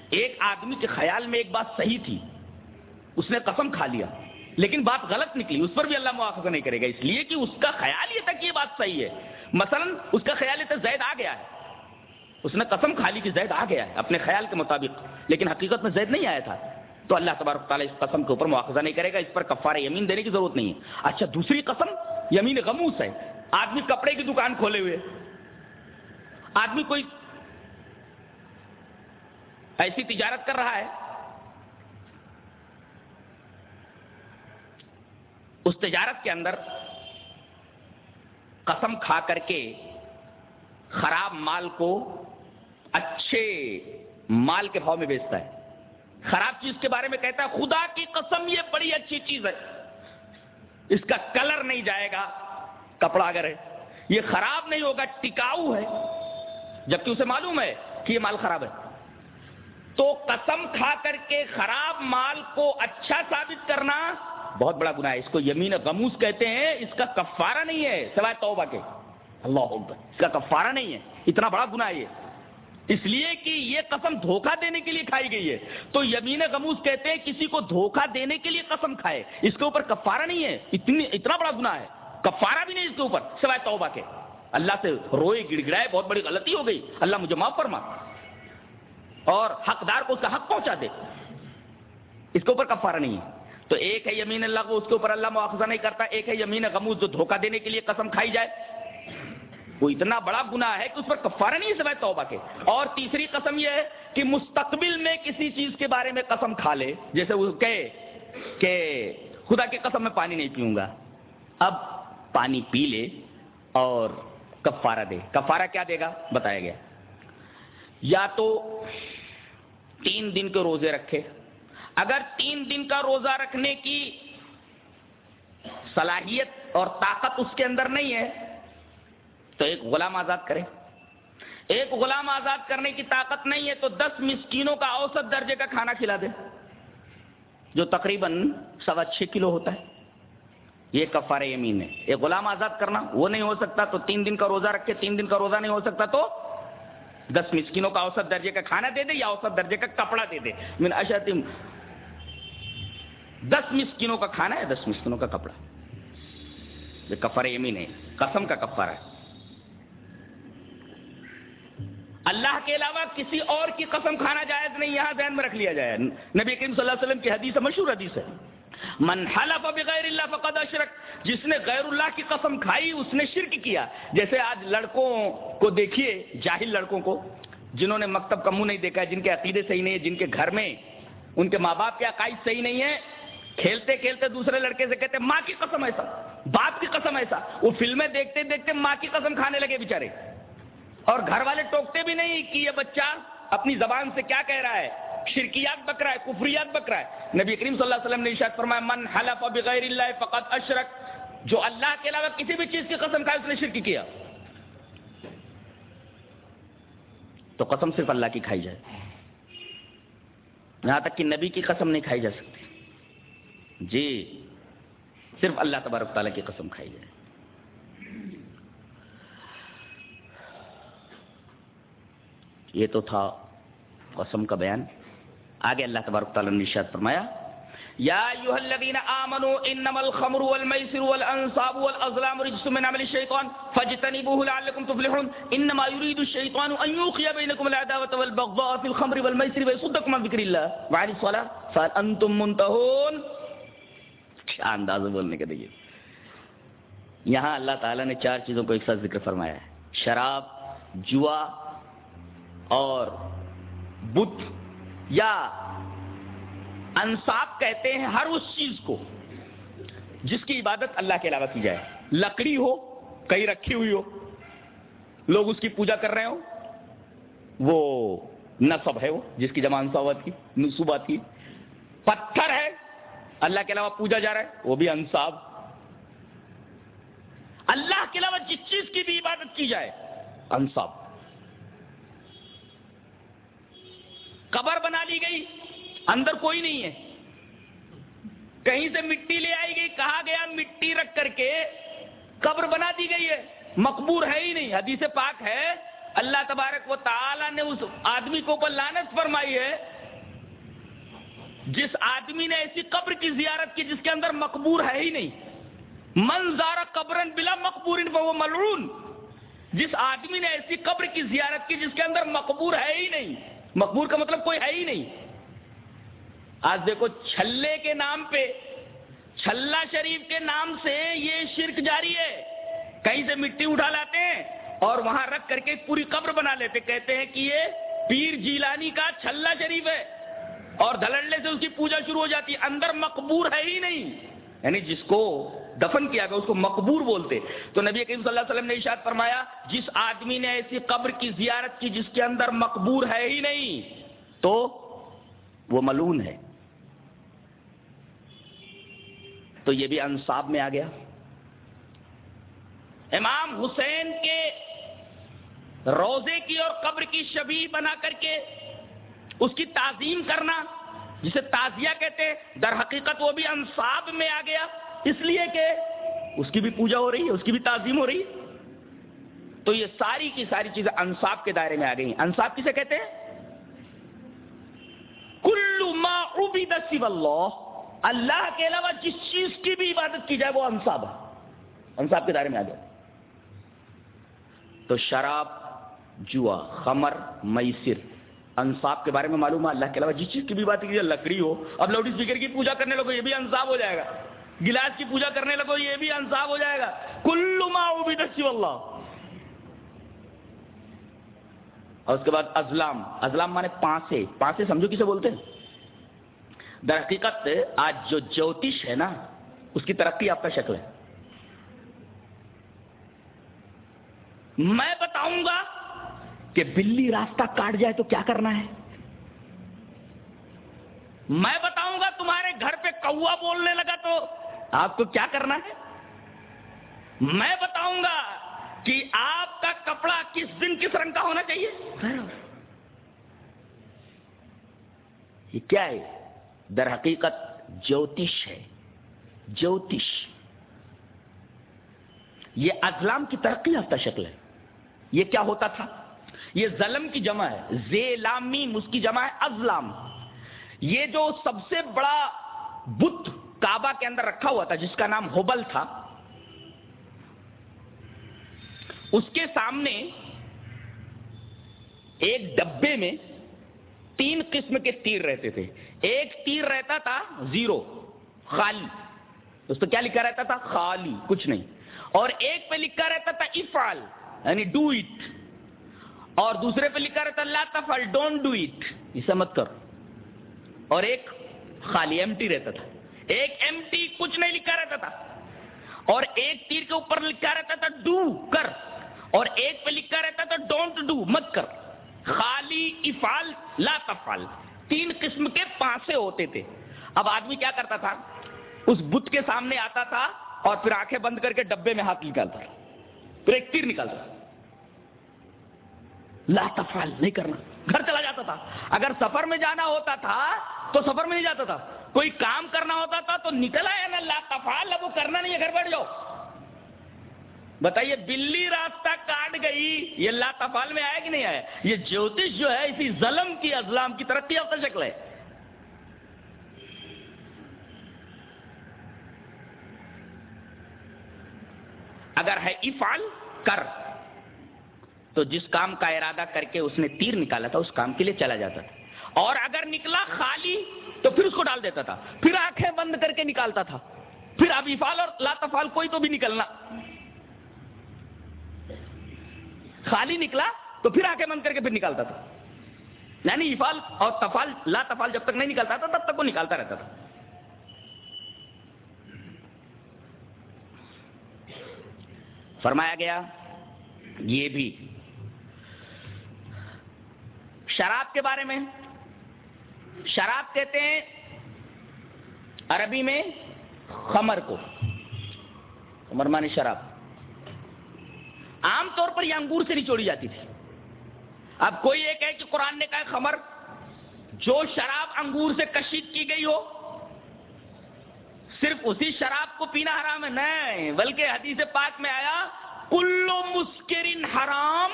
ایک آدمی کے خیال میں ایک بات صحیح تھی، اس نے قسم کھا لیا، لیکن بات غلط نکلی، اس پر بھی اللہ مواخذہ نہیں کرے گا۔ اس لیے کہ اس کا خیال یہ تھا کہ یہ بات صحیح ہے۔ مثلا اس کا خیال یہ تھا زید آ گیا ہے۔ اس نے قسم کھا لی کہ زید آ گیا ہے، اپنے خیال کے مطابق۔ لیکن حقیقت میں زید نہیں آیا تھا۔ تو اللہ تبارک تعالیٰ اس قسم کے اوپر مواخذہ نہیں کرے گا، اس پر کفارہ یمین دینے کی ضرورت نہیں ہے۔ اچھا دوسری قسم یمین غموس ہے۔ آدمی کپڑے کی دکان کھولے ہوئے۔ آدمی کوئی ایسی تجارت کر رہا ہے۔ اس تجارت کے اندر قسم کھا کر کے خراب مال کو اچھے مال کے بھاؤ میں بیچتا ہے۔ خراب چیز کے بارے میں کہتا ہے، خدا کی قسم یہ بڑی اچھی چیز ہے۔ اس کا کلر نہیں جائے گا، کپڑا اگر ہے، یہ خراب نہیں ہوگا، ٹکاؤ ہے۔ جبکہ اسے معلوم ہے کہ یہ مال خراب ہے۔ تو قسم کھا کر کے خراب مال کو اچھا ثابت کرنا بہت بڑا گناہ ہے۔ اس کو یمین غموس کہتے ہیں، اس کا کفارہ نہیں ہے، سوائے توبہ کے۔ اللہ اس کا کفارہ نہیں ہے۔ اتنا بڑا گناہ ہے یہ۔ اس لیے کہ یہ قسم دھوکہ دینے کے لیے کھائی گئی ہے۔ تو یمین غموس کہتے ہیں کسی کو دھوکہ دینے کے لیے قسم کھائے۔ اس کے اوپر کفارہ نہیں ہے، اتنی اتنا بڑا گناہ ہے۔ کفارہ بھی نہیں اس کے اوپر، سوائے توبہ کے۔ اللہ سے روئے گڑ گڑائے بہت بڑی غلطی ہو گئی۔ اللہ مجھے معاف فرما۔ اور حقدار کو اس کا حق پہنچا دے۔ اس کے اوپر کفارہ نہیں ہے۔ تو ایک ہے یمین اللہ کو، اس کے اوپر اللہ مواخذہ نہیں کرتا۔ ایک ہے یمین غموز جو دھوکہ دینے کے لیے قسم کھائی جائے۔ وہ اتنا بڑا گناہ ہے کہ اس پر کفارہ نہیں سوائے توبہ کے۔ اور تیسری قسم یہ ہے کہ مستقبل میں کسی چیز کے بارے میں قسم کھا لے۔ جیسے وہ کہے کہ خدا کی قسم میں پانی نہیں پیوں گا۔ اب پانی پی لے اور کفارہ دے۔ کفارہ کیا دے گا؟ بتایا گیا۔ یا تو تین دن کے روزے رکھے۔ اگر تین دن کا روزہ رکھنے کی صلاحیت اور طاقت اس کے اندر نہیں ہے تو ایک غلام آزاد کرے ایک غلام آزاد کرنے کی طاقت نہیں ہے تو دس مسکینوں کا اوسط درجے کا کھانا کھلا دے جو تقریباً سوا چھ کلو ہوتا ہے۔ یہ کفار یمین ہے۔ ایک غلام آزاد کرنا وہ نہیں ہو سکتا تو تین دن کا روزہ رکھ کے تین دن کا روزہ نہیں ہو سکتا تو دس مسکینوں کا اوسط درجے کا کھانا دے دے یا اوسط درجے کا کپڑا دے دے۔ من اشتم دس مسکینوں کا کھانا ہے، دس مسکینوں کا کپڑا۔ یہ کفر یمین ہے۔ قسم کا کفر ہے۔ اللہ کے علاوہ کسی اور کی قسم کھانا جائز نہیں، یہاں ذہن میں رکھ لیا جائے۔ نبی کریم صلی اللہ علیہ وسلم کی حدیث مشہور حدیث ہے۔ من حلف بغیر اللہ فقد اشرک، جس نے غیر اللہ کی قسم کھائی، اس نے شرک کیا۔ جیسے آج لڑکوں کو دیکھیے، جاہل لڑکوں کو، جنہوں نے مکتب کا منہ نہیں دیکھا ہے، جن کے عقیدے صحیح نہیں ہے جن کے گھر میں ان کے ماں باپ کے عقائد صحیح نہیں ہے کھیلتے کھیلتے دوسرے لڑکے سے کہتے، ماں کی قسم ایسا، باپ کی قسم ایسا۔ وہ فلمیں دیکھتے دیکھتے ماں کی قسم کھانے لگے بےچارے اور گھر والے ٹوکتے بھی نہیں کہ یہ بچہ اپنی زبان سے کیا کہہ رہا ہے؟ شرکیات بک رہا ہے، کفریات بک رہا ہے۔ نبی کریم صلی اللہ علیہ وسلم نے ارشاد فرمایا، من حلف بغیر اللہ فقط اشرک. جو اللہ کے علاوہ کسی بھی چیز کی قسم کھائے، اس نے شرک کیا۔ تو قسم صرف اللہ کی کھائی جائے۔ یہاں تک کہ نبی کی قسم نہیں کھائی جا سکتی۔ جی صرف اللہ تبارک تعالیٰ کی قسم کھائی جائے۔ یہ تو تھا قسم کا بیان۔ آگے اللہ تبارک تعالیٰ نے نشاد فرمایا، یا ایوہ الذین آمنوا انما الخمر والمیسر والانصاب والازلام رجس من عمل الشیطان فاجتنبوه لعلکم تفلحون۔ انما يريد الشیطان ان یوخی بینکم العداوة والبغضاء في الخمر والمیسر ويصدكم عن ذکر اللہ۔ وعن الصلاة فانتم منتہون۔ کیا انداز بولنے کا دیکھئے یہاں اللہ تعالیٰ نے چار چیزوں کو ایک ساتھ ذکر فرمایا ہے۔ شراب، جوا اور بت یا انصاب کہتے ہیں ہر اس چیز کو جس کی عبادت اللہ کے علاوہ کی جائے۔ لکڑی ہو کہیں رکھی ہوئی ہو، لوگ اس کی پوجا کر رہے ہو وہ نصب ہے وہ، جس کی جمع انصابت کی، نصوبات کی۔ پتھر ہے، اللہ کے علاوہ پوجا جا رہا ہے، وہ بھی انصاب اللہ کے علاوہ جس چیز کی بھی عبادت کی جائے انصاب قبر بنا لی گئی، اندر کوئی نہیں ہے۔ کہیں سے مٹی لے آئی گئی، کہا گیا مٹی رکھ کر کے قبر بنا دی گئی ہے۔ مقبور ہے ہی نہیں، حدیث پاک ہے۔ اللہ تبارک و تعالی نے اس آدمی کو اوپر لانت فرمائی ہے۔ جس آدمی نے ایسی قبر کی زیارت کی جس کے اندر مقبور ہے ہی نہیں۔ منظار قبرن بلا مقبور وہ ملعون۔ جس آدمی نے ایسی قبر کی زیارت کی جس کے اندر مقبور ہے ہی نہیں۔ مقبور کا مطلب کوئی ہے ہی نہیں۔ آج دیکھو چھلے کے نام پہ، چھلا شریف کے نام سے یہ شرک جاری ہے۔ کہیں سے مٹی اٹھا لاتے ہیں اور وہاں رکھ کر کے پوری قبر بنا لیتے، کہتے ہیں کہ یہ پیر جیلانی کا چھلا شریف ہے۔ اور دھلڑنے سے اس کی پوجا شروع ہو جاتی ہے اندر مقبور ہے ہی نہیں۔ یعنی جس کو دفن کیا گیا، اس کو مقبور بولتے۔ تو نبی کریم صلی اللہ علیہ وسلم نے اشاد فرمایا، جس آدمی نے ایسی قبر کی زیارت کی جس کے اندر مقبور ہے ہی نہیں، تو وہ ملون ہے۔ تو یہ بھی انصاب میں آ گیا۔ امام حسین کے روزے کی اور قبر کی شبی بنا کر کے اس کی تعظیم کرنا، جسے تازیہ کہتے در حقیقت وہ بھی انصاب میں آ گیا۔ اس لیے کہ اس کی بھی پوجا ہو رہی ہے، اس کی بھی تعظیم ہو رہی ہے۔ تو یہ ساری کی ساری چیزیں انصاب کے دائرے میں آ گئی انصاب کسے کہتے ہیں؟ کلو ما عبید سو اللہ۔ اللہ کے علاوہ جس چیز کی بھی عبادت کی جائے وہ انصاب ہے۔ انصاب کے دائرے میں آ جائے تو شراب، جوا، خمر، میسر انصاب کے بارے میں معلوم ہے۔ اللہ کے علاوہ جس چیز کی بھی بات کی جائے، لکڑی ہو، اب لاؤڈ اسپیکر کی پوجا کرنے لگو یہ بھی انصاب ہو جائے گا۔ گلاس کی پوجا کرنے لگو، یہ بھی انصاب ہو جائے گا۔ کلو ما عبید سو اللہ۔ اور اس کے بعد ازلام۔ ازلام مانے پانسے۔ پانسے سمجھو کسے بولتے ہیں؟ در حقیقت آج جو جوتش ہے نا، اس کی ترقی آپ کا شکل ہے۔ میں بتاؤں گا کہ بلی راستہ کاٹ جائے تو کیا کرنا ہے؟ میں بتاؤں گا تمہارے گھر پہ کوا بولنے لگا تو آپ کو کیا کرنا ہے؟ میں بتاؤں گا کہ آپ کا کپڑا کس دن کس رنگ کا ہونا چاہیے۔ یہ کیا ہے؟ در حقیقت جوتش ہے۔ جوتش یہ ازلام کی ترقی یافتہ شکل ہے۔ یہ کیا ہوتا تھا؟ یہ ظلم کی جمع ہے۔ زیلامیم اس کی جمع ہے ازلام یہ جو سب سے بڑا بت کعبہ کے اندر رکھا ہوا تھا، جس کا نام ہوبل تھا۔ اس کے سامنے ایک ڈبے میں تین قسم کے تیر رہتے تھے۔ ایک تیر رہتا تھا زیرو، خالی۔ اس پہ کیا لکھا رہتا تھا؟ خالی، کچھ نہیں۔ اور ایک پہ لکھا رہتا تھا افال یعنی ڈو اٹ۔ اور دوسرے پہ لکھا رہتا لا تفل ڈونٹ ڈو اٹ۔ اسے مت کر۔ اور ایک خالی ایم ٹی رہتا تھا۔ ایک ایم ٹی کچھ نہیں لکھا رہتا تھا۔ اور ایک تیر کے اوپر لکھا رہتا تھا، ڈو، کر۔ اور ایک پہ لکھا رہتا تھا، ڈونٹ ڈو، مت کر۔ خالی افال لا تفال تین قسم کے پانسے ہوتے تھے۔ اب آدمی کیا کرتا تھا؟ اس بت کے سامنے آتا تھا اور پھر آنکھیں بند کر کے ڈبے میں ہاتھ نکالتا پھر ایک تیر نکالتا لا تفال نہیں کرنا۔ گھر چلا جاتا تھا۔ اگر سفر میں جانا ہوتا تھا تو سفر میں نہیں جاتا تھا۔ کوئی کام کرنا ہوتا تھا تو نکلا ہے نا لا تفال اب وہ کرنا نہیں ہے، گھر بیٹھ جاؤ۔ بتائیے، بلی راستہ کاٹ گئی، یہ لا تفال میں آیا کہ نہیں آیا؟ یہ جوتش جو ہے، اسی ظلم کی ازلام کی ترقی افطر شکل ہے۔ اگر ہے افال کر۔ تو جس کام کا ارادہ کر کے اس نے تیر نکالا تھا، اس کام کے لیے چلا جاتا تھا۔ اور اگر نکلا خالی تو پھر اس کو ڈال دیتا تھا۔ پھر آنکھیں بند کر کے نکالتا تھا۔ پھر اب افال اور لاتفال کوئی تو بھی نکلنا۔ خالی نکلا تو پھر آنکھیں بند کر کے پھر نکالتا تھا۔ یعنی افال اور تفال لا تفال جب تک نہیں نکالتا تھا، تب تک وہ نکالتا رہتا تھا۔ فرمایا گیا، یہ بھی۔ شراب کے بارے میں شراب کہتے ہیں عربی میں خمر کو، خمر مانی شراب۔ عام طور پر یہ انگور سے نچوڑی جاتی تھی۔ اب کوئی یہ کہ قرآن نے کہا خمر، جو شراب انگور سے کشید کی گئی ہو، صرف اسی شراب کو پینا حرام ہے، نہیں، بلکہ حدیث پاک میں آیا کلو مسکرین حرام،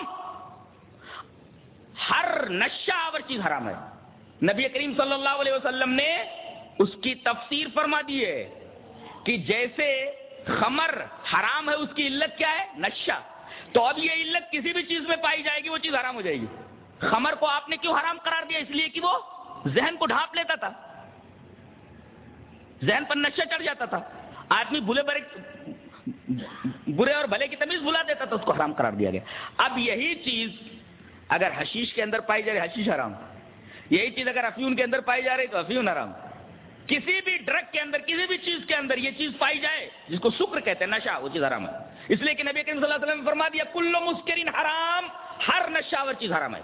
ہر نشہ آور چیز حرام ہے۔ نبی کریم صلی اللہ علیہ وسلم نے اس کی تفسیر فرما دی ہے کہ جیسے خمر حرام ہے، اس کی علت کیا ہے؟ نشہ۔ تو اب یہ علت کسی بھی چیز میں پائی جائے گی، وہ چیز حرام ہو جائے گی۔ خمر کو آپ نے کیوں حرام قرار دیا؟ اس لیے کہ وہ ذہن کو ڈھانپ لیتا تھا۔ ذہن پر نشہ چڑھ جاتا تھا۔ آدمی بھولے برے برے اور بھلے کی تمیز بلا دیتا تھا، اس کو حرام قرار دیا گیا۔ اب یہی چیز اگر حشیش کے اندر پائی جا رہی حشیش حرام۔ یہی چیز اگر افیون کے اندر پائی جا رہی تو افیون حرام۔ کسی بھی ڈرگ کے اندر، کسی بھی چیز کے اندر یہ چیز پائی جائے، جس کو شکر کہتے ہیں، نشہ، وہ چیز حرام ہے۔ اس لیے کہ نبی کریم صلی اللہ علیہ وسلم نے فرما دیا کلو مسکرین حرام، ہر نشہ اور چیز حرام ہے۔